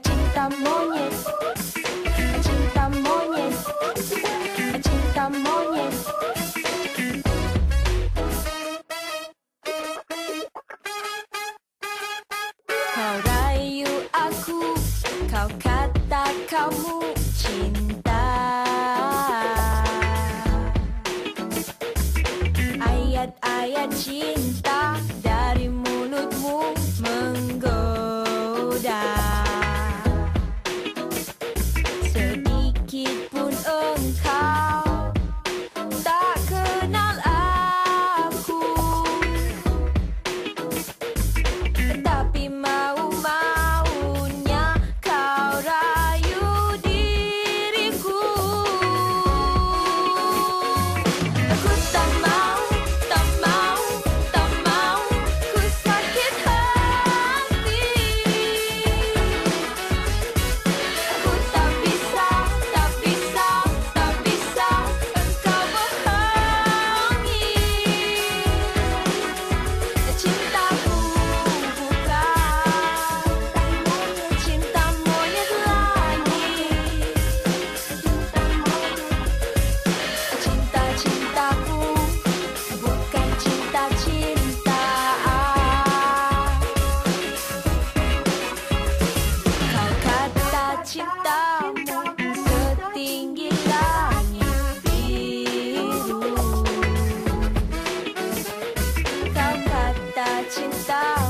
Cinta monyet. Cinta monyet. Cinta monyet. Kau rayu aku Kau kata kamu cinta. Ayat-ayat cinta dari cinta setinggi langit biru. Kau kata cinta.